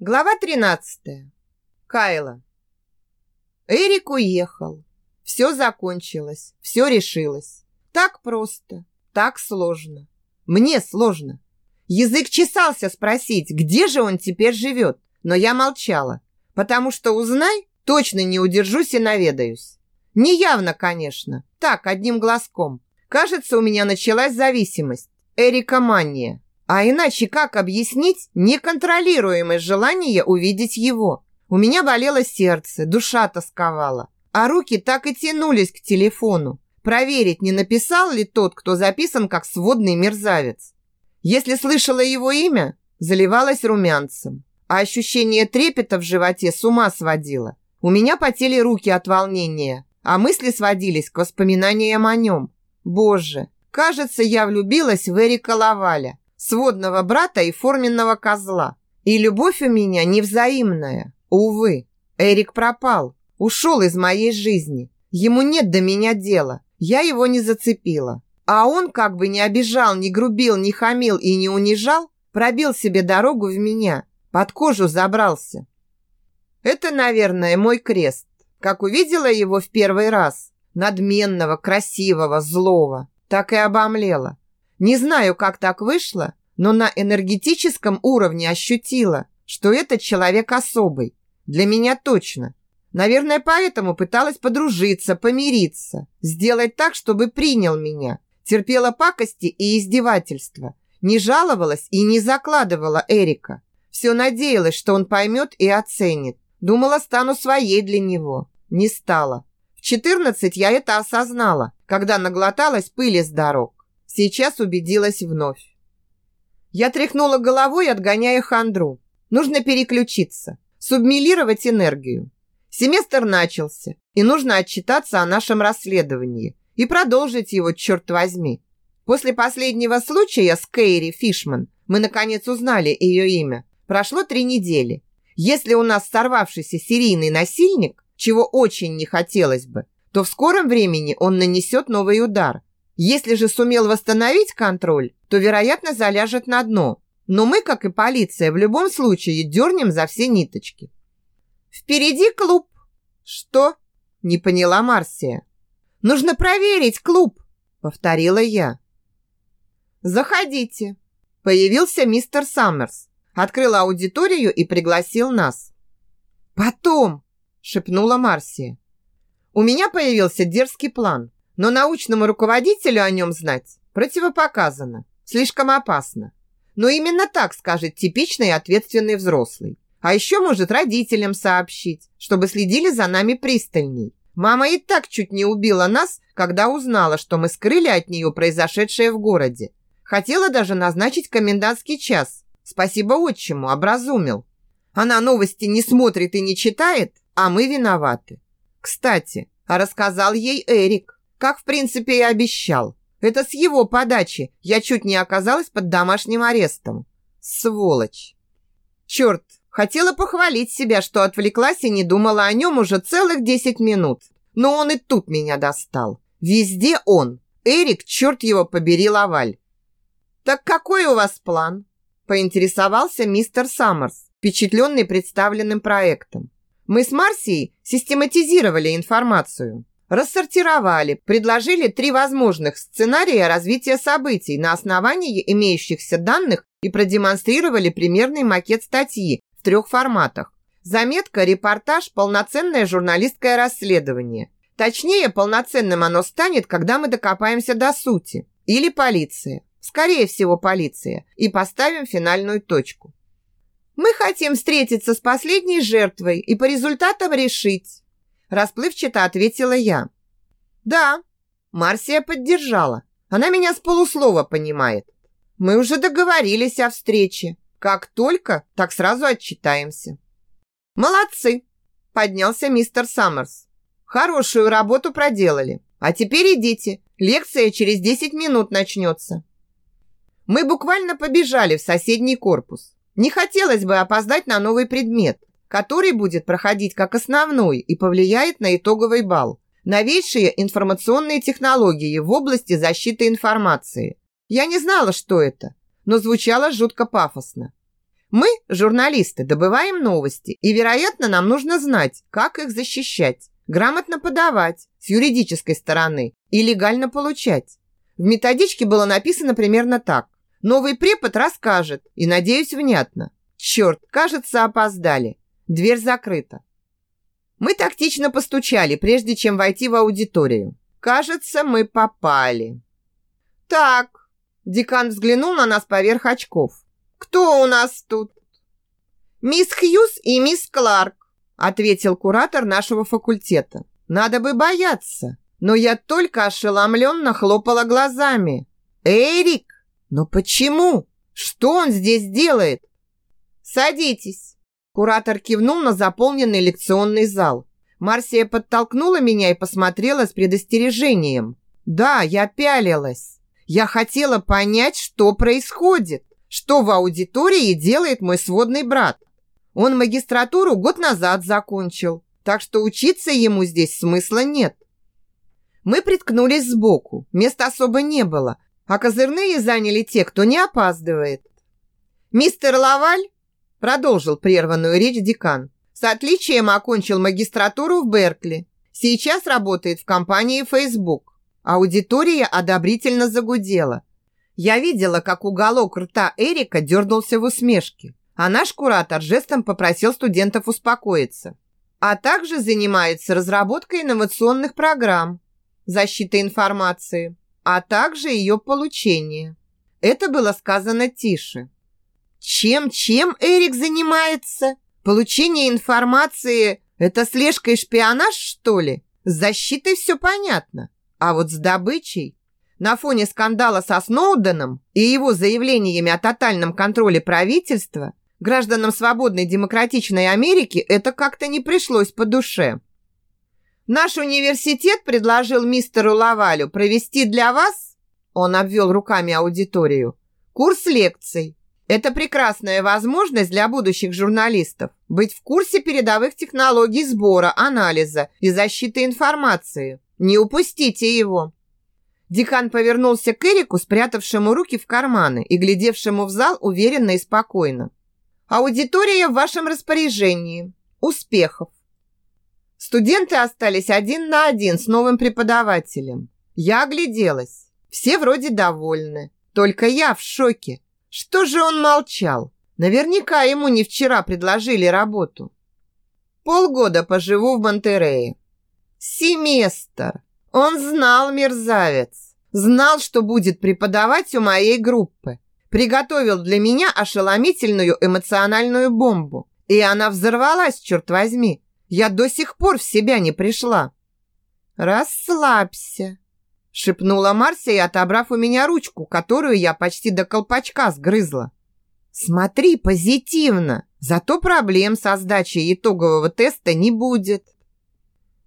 Глава 13. Кайла. Эрик уехал. Все закончилось, все решилось. Так просто, так сложно. Мне сложно. Язык чесался спросить, где же он теперь живет, но я молчала, потому что узнай, точно не удержусь и наведаюсь. Неявно, конечно, так, одним глазком. Кажется, у меня началась зависимость, Эрика мания. А иначе как объяснить неконтролируемое желание увидеть его? У меня болело сердце, душа тосковала, а руки так и тянулись к телефону. Проверить, не написал ли тот, кто записан как сводный мерзавец. Если слышала его имя, заливалась румянцем, а ощущение трепета в животе с ума сводило. У меня потели руки от волнения, а мысли сводились к воспоминаниям о нем. Боже, кажется, я влюбилась в Эрика Лаваля сводного брата и форменного козла. И любовь у меня невзаимная. Увы, Эрик пропал, ушел из моей жизни. Ему нет до меня дела. Я его не зацепила. А он как бы не обижал, не грубил, не хамил и не унижал, пробил себе дорогу в меня, под кожу забрался. Это, наверное, мой крест. Как увидела его в первый раз, надменного, красивого, злого, так и обомлела. Не знаю, как так вышло, но на энергетическом уровне ощутила, что этот человек особый. Для меня точно. Наверное, поэтому пыталась подружиться, помириться, сделать так, чтобы принял меня. Терпела пакости и издевательства. Не жаловалась и не закладывала Эрика. Все надеялась, что он поймет и оценит. Думала, стану своей для него. Не стала. В 14 я это осознала, когда наглоталась пыли с дорог. Сейчас убедилась вновь. Я тряхнула головой, отгоняя хандру. Нужно переключиться, субмилировать энергию. Семестр начался, и нужно отчитаться о нашем расследовании и продолжить его, черт возьми. После последнего случая с Кейри Фишман мы наконец узнали ее имя. Прошло три недели. Если у нас сорвавшийся серийный насильник, чего очень не хотелось бы, то в скором времени он нанесет новый удар – если же сумел восстановить контроль, то, вероятно, заляжет на дно. Но мы, как и полиция, в любом случае дернем за все ниточки. Впереди клуб. Что? Не поняла Марсия. Нужно проверить клуб, повторила я. Заходите. Появился мистер Саммерс, открыл аудиторию и пригласил нас. Потом, шепнула Марсия. У меня появился дерзкий план – но научному руководителю о нем знать противопоказано, слишком опасно. Но именно так скажет типичный ответственный взрослый. А еще может родителям сообщить, чтобы следили за нами пристальней. Мама и так чуть не убила нас, когда узнала, что мы скрыли от нее произошедшее в городе. Хотела даже назначить комендантский час. Спасибо отчиму, образумил. Она новости не смотрит и не читает, а мы виноваты. Кстати, а рассказал ей Эрик. Как, в принципе, и обещал. Это с его подачи я чуть не оказалась под домашним арестом. Сволочь. Черт, хотела похвалить себя, что отвлеклась и не думала о нем уже целых 10 минут. Но он и тут меня достал. Везде он. Эрик, черт его побери, Лаваль. «Так какой у вас план?» поинтересовался мистер Саммерс, впечатленный представленным проектом. Мы с Марсией систематизировали информацию. Рассортировали, предложили три возможных сценария развития событий на основании имеющихся данных и продемонстрировали примерный макет статьи в трех форматах. Заметка, репортаж, полноценное журналистское расследование. Точнее, полноценным оно станет, когда мы докопаемся до сути. Или полиция. Скорее всего, полиция. И поставим финальную точку. Мы хотим встретиться с последней жертвой и по результатам решить, Расплывчато ответила я. Да, Марсия поддержала. Она меня с полуслова понимает. Мы уже договорились о встрече. Как только, так сразу отчитаемся. Молодцы, поднялся мистер Саммерс. Хорошую работу проделали. А теперь идите. Лекция через 10 минут начнется. Мы буквально побежали в соседний корпус. Не хотелось бы опоздать на новый предмет который будет проходить как основной и повлияет на итоговый балл. Новейшие информационные технологии в области защиты информации. Я не знала, что это, но звучало жутко пафосно. Мы, журналисты, добываем новости, и, вероятно, нам нужно знать, как их защищать, грамотно подавать с юридической стороны и легально получать. В методичке было написано примерно так. Новый препод расскажет, и, надеюсь, внятно. Черт, кажется, опоздали. Дверь закрыта. Мы тактично постучали, прежде чем войти в аудиторию. Кажется, мы попали. Так, декан взглянул на нас поверх очков. Кто у нас тут? Мисс Хьюз и мисс Кларк, ответил куратор нашего факультета. Надо бы бояться, но я только ошеломленно хлопала глазами. Эрик, но почему? Что он здесь делает? Садитесь. Куратор кивнул на заполненный лекционный зал. Марсия подтолкнула меня и посмотрела с предостережением. Да, я пялилась. Я хотела понять, что происходит. Что в аудитории делает мой сводный брат? Он магистратуру год назад закончил, так что учиться ему здесь смысла нет. Мы приткнулись сбоку, места особо не было, а козырные заняли те, кто не опаздывает. «Мистер Лаваль?» – продолжил прерванную речь декан. «С отличием окончил магистратуру в Беркли. Сейчас работает в компании Facebook». Аудитория одобрительно загудела. Я видела, как уголок рта Эрика дернулся в усмешке, а наш куратор жестом попросил студентов успокоиться. А также занимается разработкой инновационных программ, защитой информации, а также ее получение. Это было сказано тише. Чем-чем Эрик занимается? Получение информации – это слежка и шпионаж, что ли? С защитой все понятно. А вот с добычей на фоне скандала со Сноуденом и его заявлениями о тотальном контроле правительства гражданам свободной демократичной Америки это как-то не пришлось по душе. Наш университет предложил мистеру Лавалю провести для вас, он обвел руками аудиторию, курс лекций. Это прекрасная возможность для будущих журналистов быть в курсе передовых технологий сбора, анализа и защиты информации. Не упустите его. Декан повернулся к Эрику, спрятавшему руки в карманы и глядевшему в зал уверенно и спокойно. «Аудитория в вашем распоряжении. Успехов!» Студенты остались один на один с новым преподавателем. Я огляделась. Все вроде довольны. Только я в шоке. Что же он молчал? Наверняка ему не вчера предложили работу. Полгода поживу в Монтерее. Семестр. Он знал, мерзавец. Знал, что будет преподавать у моей группы. Приготовил для меня ошеломительную эмоциональную бомбу. И она взорвалась, черт возьми. Я до сих пор в себя не пришла. «Расслабься», – шепнула Марсия, отобрав у меня ручку, которую я почти до колпачка сгрызла. «Смотри позитивно, зато проблем со сдачей итогового теста не будет».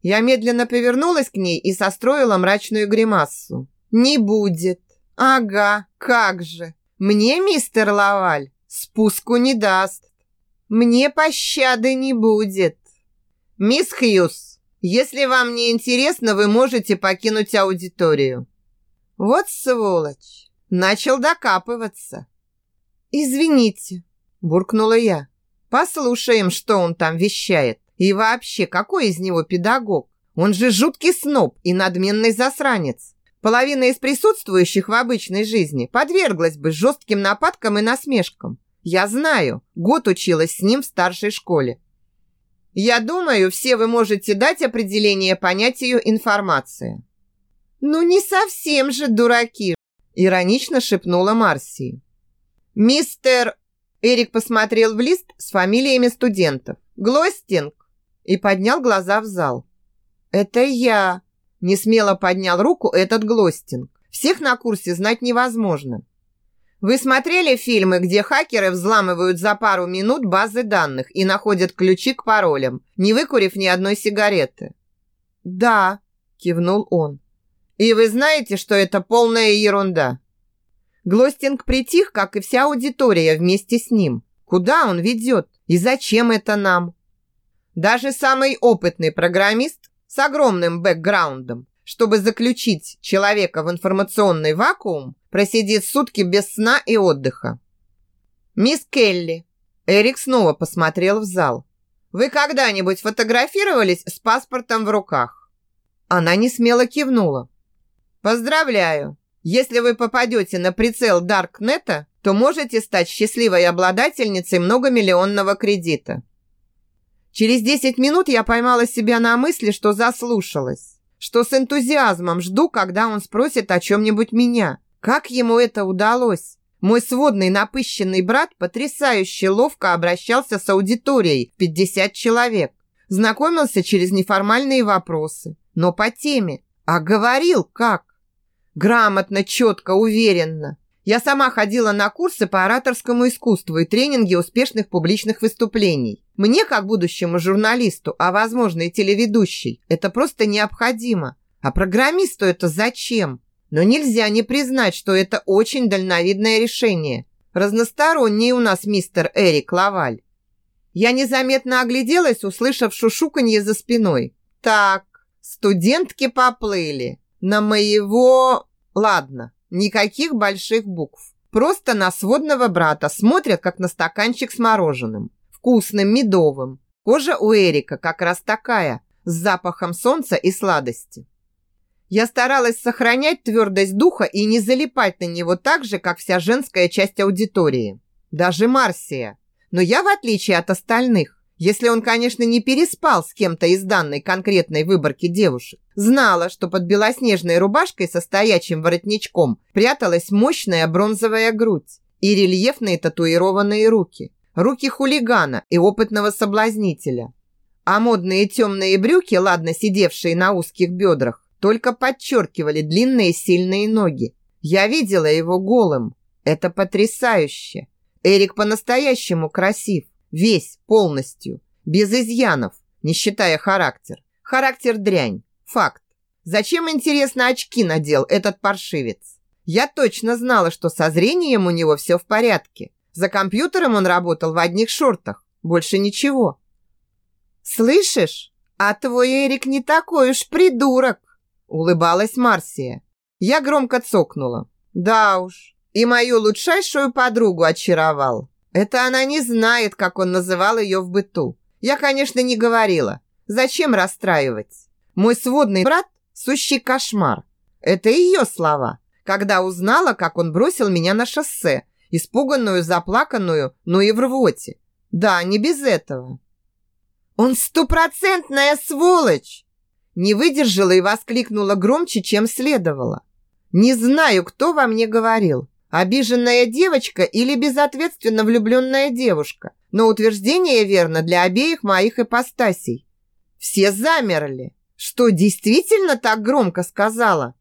Я медленно повернулась к ней и состроила мрачную гримассу. «Не будет. Ага, как же. Мне мистер Лаваль спуску не даст. Мне пощады не будет. Мисс Хьюз, если вам не интересно, вы можете покинуть аудиторию». Вот сволочь. Начал докапываться. «Извините», – буркнула я. «Послушаем, что он там вещает». И вообще, какой из него педагог? Он же жуткий сноб и надменный засранец. Половина из присутствующих в обычной жизни подверглась бы жестким нападкам и насмешкам. Я знаю, год училась с ним в старшей школе. Я думаю, все вы можете дать определение понятию информация. Ну не совсем же дураки, иронично шепнула Марси. Мистер Эрик посмотрел в лист с фамилиями студентов. Глостинг, и поднял глаза в зал. «Это я!» Не смело поднял руку этот Глостинг. «Всех на курсе знать невозможно». Вы смотрели фильмы, где хакеры взламывают за пару минут базы данных и находят ключи к паролям, не выкурив ни одной сигареты? Да, кивнул он. И вы знаете, что это полная ерунда. Глостинг притих, как и вся аудитория вместе с ним. Куда он ведет? И зачем это нам? Даже самый опытный программист с огромным бэкграундом, чтобы заключить человека в информационный вакуум, просидит сутки без сна и отдыха. «Мисс Келли», Эрик снова посмотрел в зал. «Вы когда-нибудь фотографировались с паспортом в руках?» Она не смело кивнула. «Поздравляю! Если вы попадете на прицел Даркнета, то можете стать счастливой обладательницей многомиллионного кредита». Через 10 минут я поймала себя на мысли, что заслушалась, что с энтузиазмом жду, когда он спросит о чем-нибудь меня. Как ему это удалось? Мой сводный напыщенный брат потрясающе ловко обращался с аудиторией в 50 человек. Знакомился через неформальные вопросы, но по теме. А говорил как? Грамотно, четко, уверенно. Я сама ходила на курсы по ораторскому искусству и тренинги успешных публичных выступлений. Мне, как будущему журналисту, а возможно и телеведущей, это просто необходимо. А программисту это зачем? Но нельзя не признать, что это очень дальновидное решение. Разносторонний у нас мистер Эрик Лаваль. Я незаметно огляделась, услышав шушуканье за спиной. Так, студентки поплыли. На моего... Ладно, никаких больших букв. Просто на сводного брата смотрят, как на стаканчик с мороженым. Вкусным, медовым. Кожа у Эрика как раз такая, с запахом солнца и сладости. Я старалась сохранять твердость духа и не залипать на него так же, как вся женская часть аудитории. Даже Марсия. Но я, в отличие от остальных, если он, конечно, не переспал с кем-то из данной конкретной выборки девушек, знала, что под белоснежной рубашкой со стоячим воротничком пряталась мощная бронзовая грудь и рельефные татуированные руки. Руки хулигана и опытного соблазнителя. А модные темные брюки, ладно сидевшие на узких бедрах, только подчеркивали длинные сильные ноги. Я видела его голым. Это потрясающе. Эрик по-настоящему красив. Весь, полностью. Без изъянов, не считая характер. Характер дрянь. Факт. Зачем, интересно, очки надел этот паршивец? Я точно знала, что со зрением у него все в порядке. За компьютером он работал в одних шортах. Больше ничего. «Слышишь? А твой Эрик не такой уж придурок!» Улыбалась Марсия. Я громко цокнула. Да уж, и мою лучшайшую подругу очаровал. Это она не знает, как он называл ее в быту. Я, конечно, не говорила. Зачем расстраивать? Мой сводный брат – сущий кошмар. Это ее слова. Когда узнала, как он бросил меня на шоссе, испуганную, заплаканную, но и в рвоте. Да, не без этого. «Он стопроцентная сволочь!» Не выдержала и воскликнула громче, чем следовало. Не знаю, кто во мне говорил. Обиженная девочка или безответственно влюбленная девушка. Но утверждение верно для обеих моих ипостасей. Все замерли. Что, действительно так громко сказала?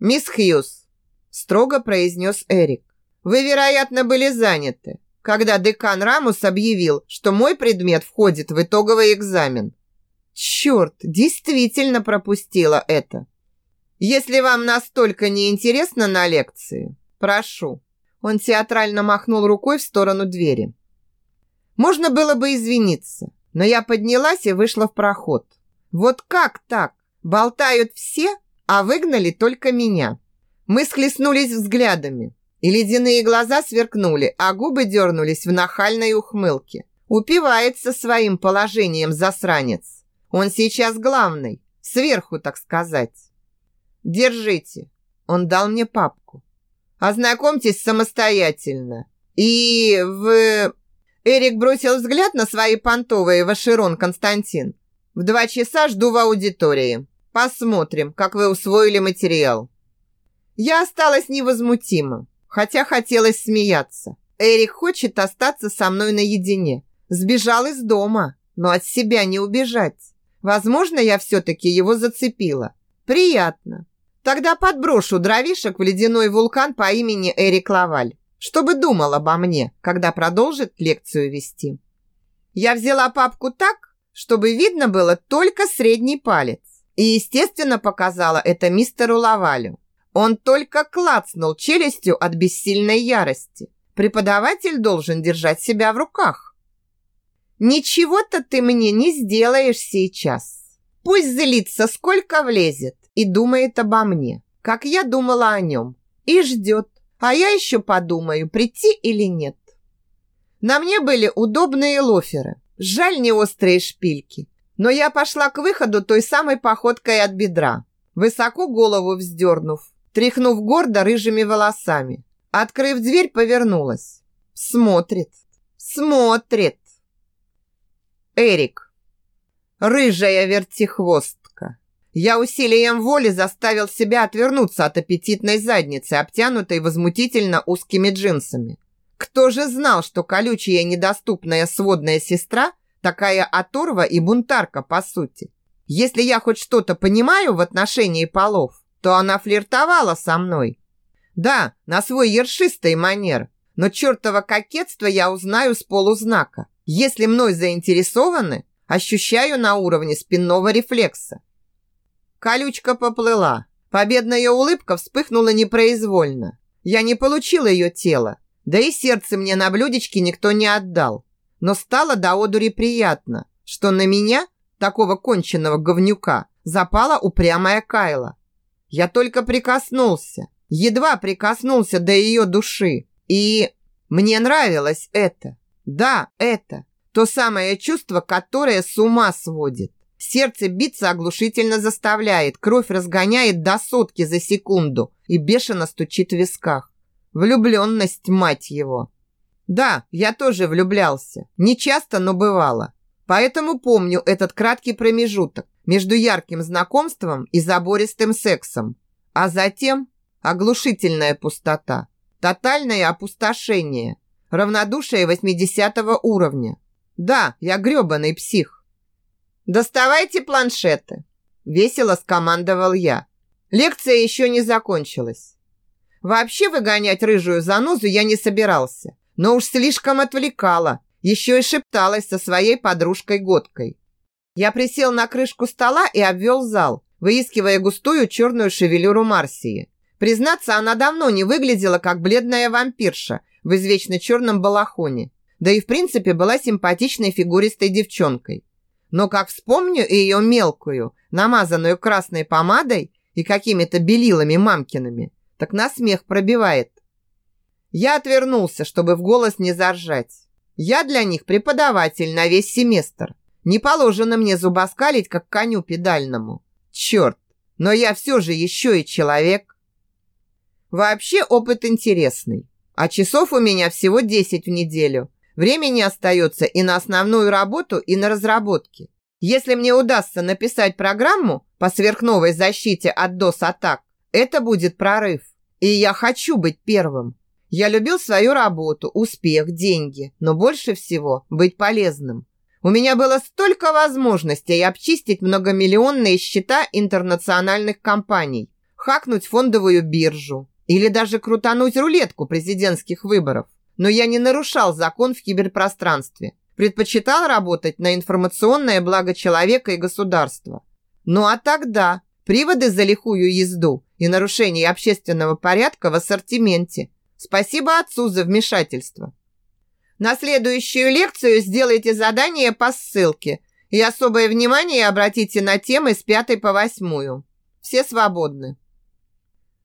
«Мисс Хьюз», – строго произнес Эрик, – «вы, вероятно, были заняты, когда декан Рамус объявил, что мой предмет входит в итоговый экзамен. Черт, действительно пропустила это. Если вам настолько не интересно на лекции, прошу. Он театрально махнул рукой в сторону двери. Можно было бы извиниться, но я поднялась и вышла в проход. Вот как так? Болтают все, а выгнали только меня. Мы схлестнулись взглядами, и ледяные глаза сверкнули, а губы дернулись в нахальной ухмылке. Упивается своим положением засранец. Он сейчас главный, сверху, так сказать. Держите. Он дал мне папку. Ознакомьтесь самостоятельно. И в... Эрик бросил взгляд на свои понтовые Вашерон Константин. В два часа жду в аудитории. Посмотрим, как вы усвоили материал. Я осталась невозмутима, хотя хотелось смеяться. Эрик хочет остаться со мной наедине. Сбежал из дома, но от себя не убежать. Возможно, я все-таки его зацепила. Приятно. Тогда подброшу дровишек в ледяной вулкан по имени Эрик Лаваль, чтобы думал обо мне, когда продолжит лекцию вести. Я взяла папку так, чтобы видно было только средний палец. И, естественно, показала это мистеру Лавалю. Он только клацнул челюстью от бессильной ярости. Преподаватель должен держать себя в руках. Ничего-то ты мне не сделаешь сейчас. Пусть злится, сколько влезет, и думает обо мне, как я думала о нем, и ждет, а я еще подумаю, прийти или нет. На мне были удобные лоферы. Жаль не острые шпильки. Но я пошла к выходу той самой походкой от бедра, высоко голову вздернув, тряхнув гордо рыжими волосами. Открыв дверь, повернулась. Смотрит, смотрит. Эрик. Рыжая вертихвостка. Я усилием воли заставил себя отвернуться от аппетитной задницы, обтянутой возмутительно узкими джинсами. Кто же знал, что колючая недоступная сводная сестра такая оторва и бунтарка, по сути? Если я хоть что-то понимаю в отношении полов, то она флиртовала со мной. Да, на свой ершистый манер, но чертово кокетство я узнаю с полузнака. Если мной заинтересованы, ощущаю на уровне спинного рефлекса. Колючка поплыла. Победная улыбка вспыхнула непроизвольно. Я не получил ее тело, да и сердце мне на блюдечке никто не отдал. Но стало до одури приятно, что на меня, такого конченного говнюка, запала упрямая Кайла. Я только прикоснулся, едва прикоснулся до ее души. И мне нравилось это. Да, это. То самое чувство, которое с ума сводит. Сердце биться оглушительно заставляет, кровь разгоняет до сотки за секунду и бешено стучит в висках. Влюбленность, мать его. Да, я тоже влюблялся. Не часто, но бывало. Поэтому помню этот краткий промежуток между ярким знакомством и забористым сексом. А затем оглушительная пустота, тотальное опустошение, равнодушие 80 уровня. Да, я грёбаный псих. «Доставайте планшеты!» – весело скомандовал я. Лекция еще не закончилась. Вообще выгонять рыжую занозу я не собирался, но уж слишком отвлекала, еще и шепталась со своей подружкой-годкой. Я присел на крышку стола и обвел зал, выискивая густую черную шевелюру Марсии. Признаться, она давно не выглядела как бледная вампирша в извечно черном балахоне, да и в принципе была симпатичной фигуристой девчонкой. Но как вспомню ее мелкую, намазанную красной помадой и какими-то белилами мамкиными, так на смех пробивает. Я отвернулся, чтобы в голос не заржать. Я для них преподаватель на весь семестр. Не положено мне зубоскалить, как коню педальному. Черт, но я все же еще и человек. Вообще опыт интересный. А часов у меня всего 10 в неделю. Времени остается и на основную работу, и на разработки. Если мне удастся написать программу по сверхновой защите от DOS-атак, это будет прорыв. И я хочу быть первым. Я любил свою работу, успех, деньги, но больше всего быть полезным. У меня было столько возможностей обчистить многомиллионные счета интернациональных компаний, хакнуть фондовую биржу или даже крутануть рулетку президентских выборов. Но я не нарушал закон в киберпространстве. Предпочитал работать на информационное благо человека и государства. Ну а тогда Приводы за лихую езду и нарушение общественного порядка в ассортименте. Спасибо отцу за вмешательство. На следующую лекцию сделайте задание по ссылке и особое внимание обратите на темы с пятой по восьмую. Все свободны.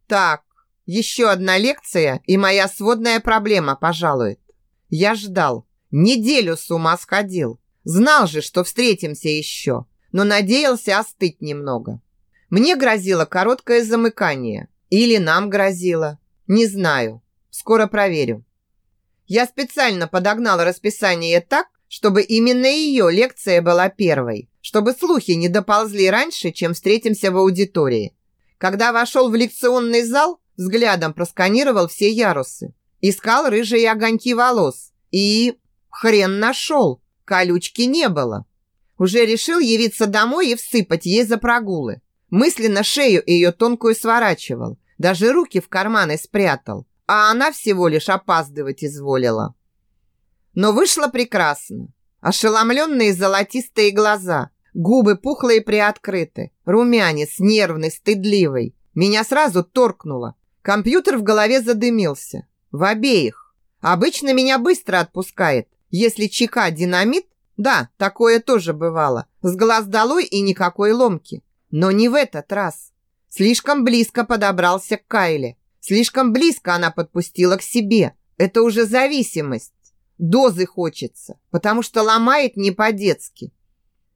Так, еще одна лекция и моя сводная проблема пожалует. Я ждал. Неделю с ума сходил. Знал же, что встретимся еще, но надеялся остыть немного. Мне грозило короткое замыкание. Или нам грозило. Не знаю. Скоро проверю. Я специально подогнал расписание так, чтобы именно ее лекция была первой, чтобы слухи не доползли раньше, чем встретимся в аудитории. Когда вошел в лекционный зал, взглядом просканировал все ярусы. Искал рыжие огоньки волос. И хрен нашел. Колючки не было. Уже решил явиться домой и всыпать ей за прогулы. Мысленно шею ее тонкую сворачивал, даже руки в карманы спрятал, а она всего лишь опаздывать изволила. Но вышло прекрасно. Ошеломленные золотистые глаза, губы пухлые приоткрыты, румянец нервный, стыдливый. Меня сразу торкнуло. Компьютер в голове задымился. В обеих. Обычно меня быстро отпускает. Если чека динамит, да, такое тоже бывало. С глаз долой и никакой ломки. Но не в этот раз. Слишком близко подобрался к Кайле. Слишком близко она подпустила к себе. Это уже зависимость. Дозы хочется, потому что ломает не по-детски.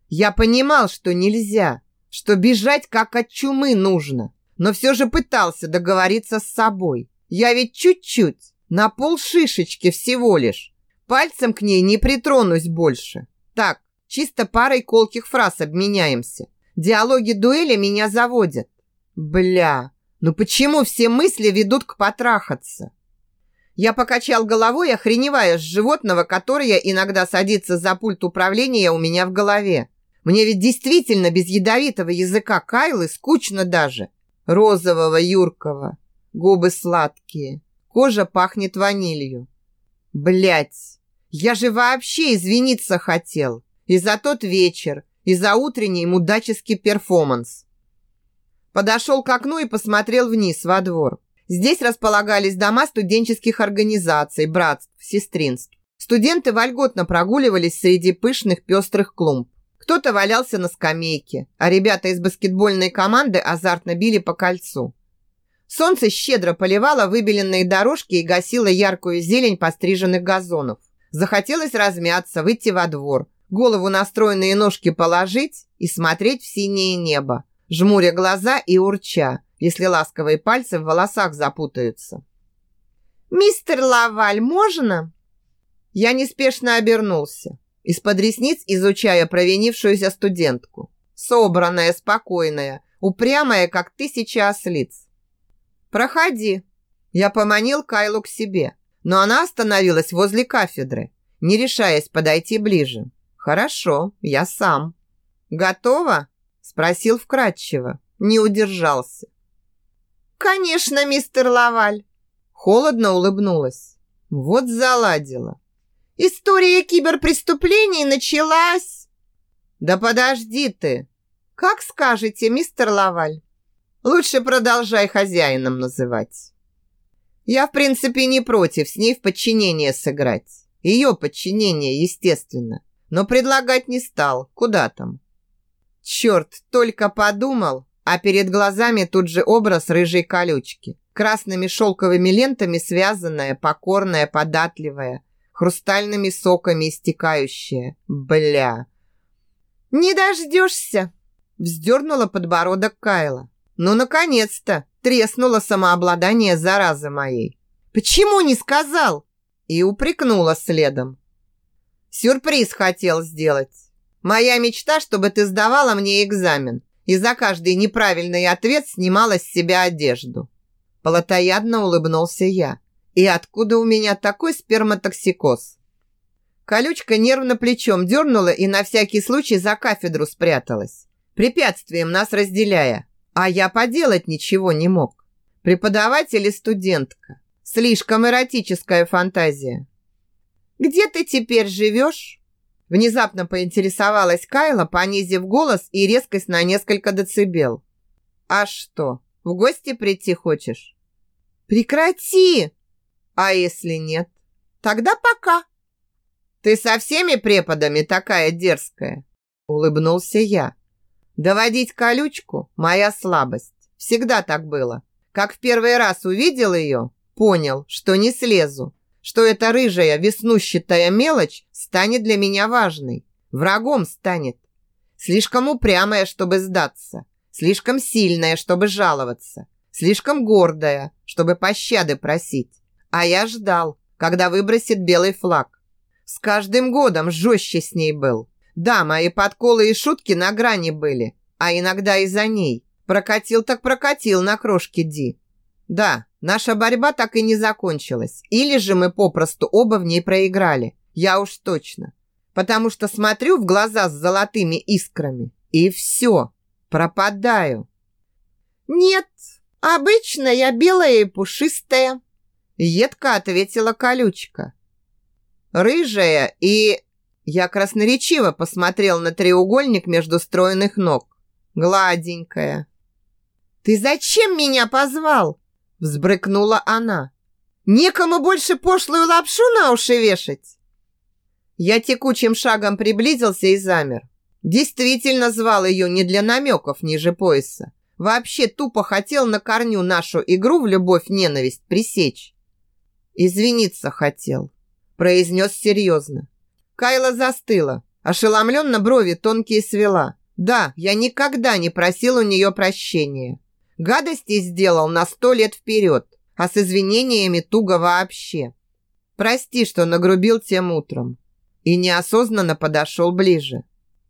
Я понимал, что нельзя, что бежать как от чумы нужно, но все же пытался договориться с собой. Я ведь чуть-чуть, на пол шишечки всего лишь. Пальцем к ней не притронусь больше. Так, чисто парой колких фраз обменяемся. Диалоги дуэли меня заводят. Бля, ну почему все мысли ведут к потрахаться? Я покачал головой, охреневая с животного, которое иногда садится за пульт управления у меня в голове. Мне ведь действительно без ядовитого языка Кайлы скучно даже. Розового, юркого, губы сладкие, кожа пахнет ванилью. Блять, я же вообще извиниться хотел. И за тот вечер, и за утренний мудаческий перформанс. Подошел к окну и посмотрел вниз во двор. Здесь располагались дома студенческих организаций, братств, сестринств. Студенты вольготно прогуливались среди пышных пестрых клумб. Кто-то валялся на скамейке, а ребята из баскетбольной команды азартно били по кольцу. Солнце щедро поливало выбеленные дорожки и гасило яркую зелень постриженных газонов. Захотелось размяться, выйти во двор, голову на стройные ножки положить и смотреть в синее небо, жмуря глаза и урча, если ласковые пальцы в волосах запутаются. «Мистер Лаваль, можно?» Я неспешно обернулся из-под ресниц изучая провинившуюся студентку. Собранная, спокойная, упрямая, как тысяча ослиц. «Проходи». Я поманил Кайлу к себе, но она остановилась возле кафедры, не решаясь подойти ближе. «Хорошо, я сам». «Готова?» – спросил вкратчиво. Не удержался. «Конечно, мистер Лаваль!» Холодно улыбнулась. Вот заладила. История киберпреступлений началась... Да подожди ты. Как скажете, мистер Лаваль. Лучше продолжай хозяином называть. Я, в принципе, не против с ней в подчинение сыграть. Ее подчинение, естественно. Но предлагать не стал. Куда там? Черт, только подумал, а перед глазами тут же образ рыжей колючки. Красными шелковыми лентами связанная, покорная, податливая – хрустальными соками истекающее. Бля. «Не дождешься!» Вздернула подбородок Кайла. «Ну, наконец-то!» Треснуло самообладание заразы моей. «Почему не сказал?» И упрекнула следом. «Сюрприз хотел сделать. Моя мечта, чтобы ты сдавала мне экзамен и за каждый неправильный ответ снимала с себя одежду». Платоядно улыбнулся я. И откуда у меня такой сперматоксикоз? Колючка нервно плечом дернула и на всякий случай за кафедру спряталась, препятствием нас разделяя. А я поделать ничего не мог. Преподаватель и студентка. Слишком эротическая фантазия. «Где ты теперь живешь?» Внезапно поинтересовалась Кайла, понизив голос и резкость на несколько децибел. «А что, в гости прийти хочешь?» «Прекрати!» А если нет? Тогда пока. Ты со всеми преподами такая дерзкая, улыбнулся я. Доводить колючку – моя слабость. Всегда так было. Как в первый раз увидел ее, понял, что не слезу, что эта рыжая веснущатая мелочь станет для меня важной, врагом станет. Слишком упрямая, чтобы сдаться, слишком сильная, чтобы жаловаться, слишком гордая, чтобы пощады просить. А я ждал, когда выбросит белый флаг. С каждым годом жестче с ней был. Да, мои подколы и шутки на грани были, а иногда и за ней. Прокатил так прокатил на крошке Ди. Да, наша борьба так и не закончилась. Или же мы попросту оба в ней проиграли. Я уж точно. Потому что смотрю в глаза с золотыми искрами. И все. Пропадаю. Нет, обычно я белая и пушистая. Едко ответила колючка. Рыжая и... Я красноречиво посмотрел на треугольник между стройных ног. Гладенькая. «Ты зачем меня позвал?» Взбрыкнула она. «Некому больше пошлую лапшу на уши вешать?» Я текучим шагом приблизился и замер. Действительно звал ее не для намеков ниже пояса. Вообще тупо хотел на корню нашу игру в любовь-ненависть пресечь. Извиниться хотел. произнес серьезно. Кайла застыла, ошеломленно брови тонкие свела. Да, я никогда не просил у нее прощения. Гадости сделал на сто лет вперед, а с извинениями туго вообще. Прости, что нагрубил тем утром. И неосознанно подошел ближе.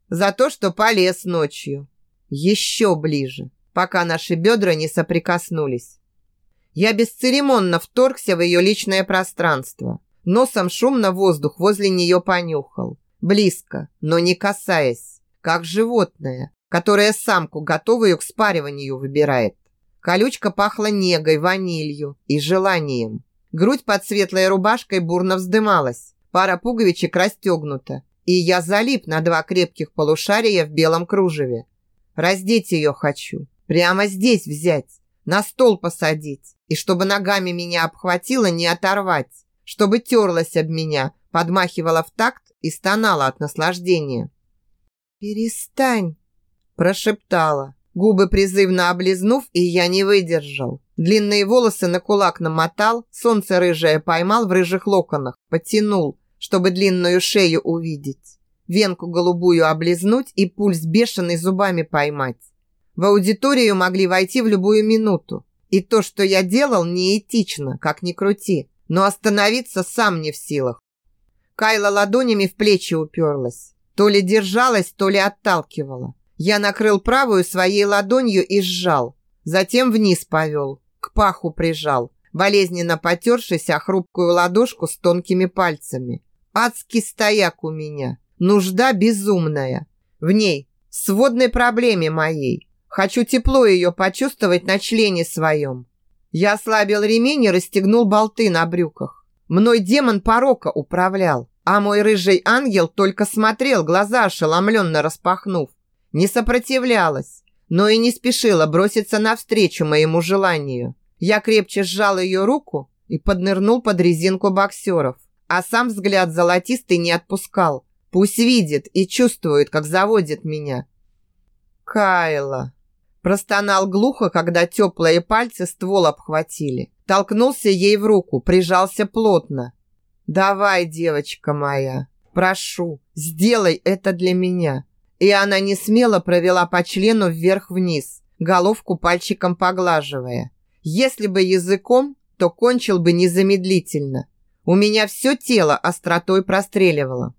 За то, что полез ночью. Еще ближе, пока наши бедра не соприкоснулись. Я бесцеремонно вторгся в ее личное пространство. Носом шумно воздух возле нее понюхал. Близко, но не касаясь. Как животное, которое самку готовую к спариванию выбирает. Колючка пахла негой, ванилью и желанием. Грудь под светлой рубашкой бурно вздымалась. Пара пуговичек расстегнута. И я залип на два крепких полушария в белом кружеве. Раздеть ее хочу. Прямо здесь взять. На стол посадить. И чтобы ногами меня обхватило, не оторвать. Чтобы терлась об меня, подмахивала в такт и стонала от наслаждения. «Перестань!» – прошептала. Губы призывно облизнув, и я не выдержал. Длинные волосы на кулак намотал, солнце рыжее поймал в рыжих локонах, потянул, чтобы длинную шею увидеть. Венку голубую облизнуть и пульс бешеный зубами поймать. В аудиторию могли войти в любую минуту. И то, что я делал, неэтично, как ни крути, но остановиться сам не в силах. Кайла ладонями в плечи уперлась. То ли держалась, то ли отталкивала. Я накрыл правую своей ладонью и сжал. Затем вниз повел, к паху прижал, болезненно потершись о хрупкую ладошку с тонкими пальцами. Адский стояк у меня. Нужда безумная. В ней, сводной проблеме моей. Хочу тепло ее почувствовать на члене своем. Я ослабил ремень и расстегнул болты на брюках. Мной демон порока управлял, а мой рыжий ангел только смотрел, глаза ошеломленно распахнув. Не сопротивлялась, но и не спешила броситься навстречу моему желанию. Я крепче сжал ее руку и поднырнул под резинку боксеров, а сам взгляд золотистый не отпускал. Пусть видит и чувствует, как заводит меня. Кайла. Простонал глухо, когда теплые пальцы ствол обхватили. Толкнулся ей в руку, прижался плотно. «Давай, девочка моя, прошу, сделай это для меня и она не смело провела по члену вверх-вниз, головку пальчиком поглаживая. Если бы языком, то кончил бы незамедлительно. У меня все тело остротой простреливало.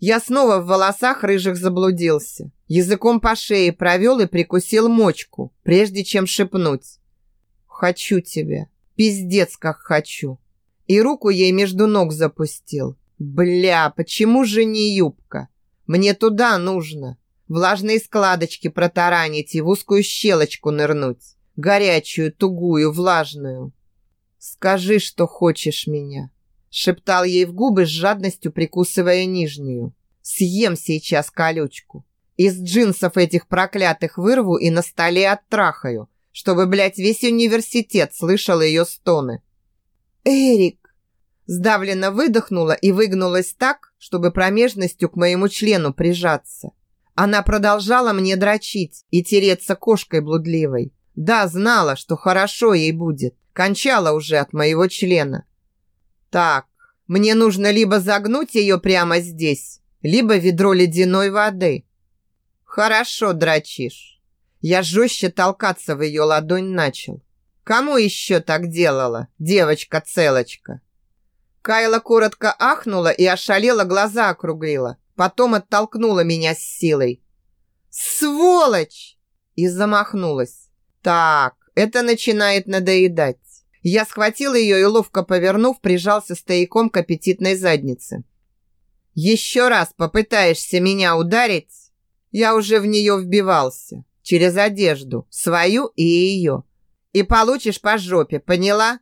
Я снова в волосах рыжих заблудился. Языком по шее провел и прикусил мочку, прежде чем шепнуть. «Хочу тебя. Пиздец, как хочу». И руку ей между ног запустил. «Бля, почему же не юбка?» Мне туда нужно. Влажные складочки протаранить и в узкую щелочку нырнуть. Горячую, тугую, влажную. «Скажи, что хочешь меня», — шептал ей в губы с жадностью, прикусывая нижнюю. «Съем сейчас колючку. Из джинсов этих проклятых вырву и на столе оттрахаю, чтобы, блядь, весь университет слышал ее стоны». «Эрик!» Сдавленно выдохнула и выгнулась так, чтобы промежностью к моему члену прижаться. Она продолжала мне дрочить и тереться кошкой блудливой. Да, знала, что хорошо ей будет. Кончала уже от моего члена. Так, мне нужно либо загнуть ее прямо здесь, либо ведро ледяной воды. Хорошо дрочишь. Я жестче толкаться в ее ладонь начал. Кому еще так делала, девочка-целочка? Кайла коротко ахнула и ошалела глаза округлила. Потом оттолкнула меня с силой. «Сволочь!» И замахнулась. «Так, это начинает надоедать». Я схватил ее и, ловко повернув, прижался стояком к аппетитной заднице. «Еще раз попытаешься меня ударить?» Я уже в нее вбивался. Через одежду. Свою и ее. И получишь по жопе, поняла?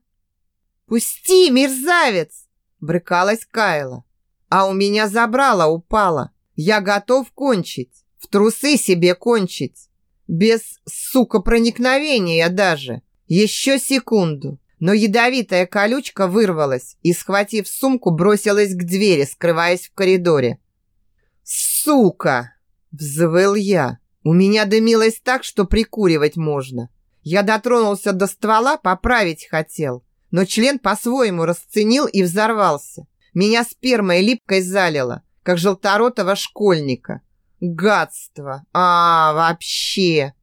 «Пусти, мерзавец!» брыкалась Кайла. А у меня забрала, упала. Я готов кончить. В трусы себе кончить. Без, сука, проникновения даже. Еще секунду. Но ядовитая колючка вырвалась и, схватив сумку, бросилась к двери, скрываясь в коридоре. «Сука!» – взвыл я. У меня дымилось так, что прикуривать можно. Я дотронулся до ствола, поправить хотел но член по-своему расценил и взорвался. Меня спермой липкой залило, как желторотого школьника. Гадство! А, вообще!